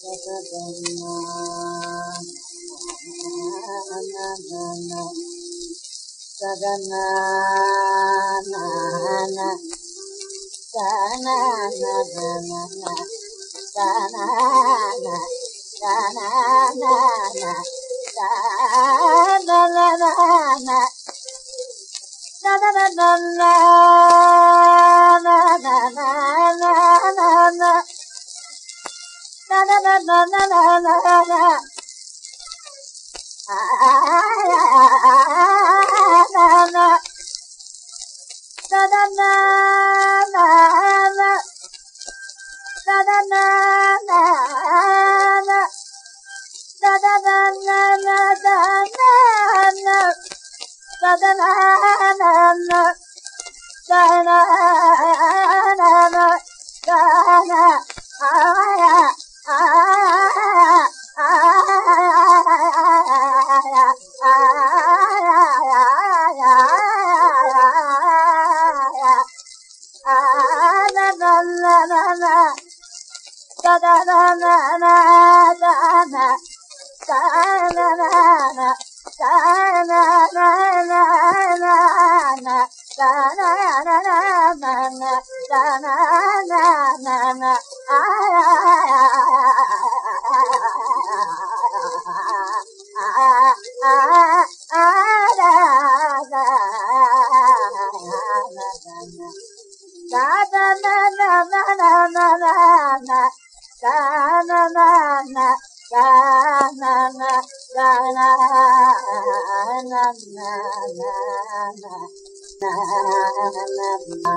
da da da da da na na na na na na na na. Da da da da da da da da da da da da da da da na na ga na na na na na na na na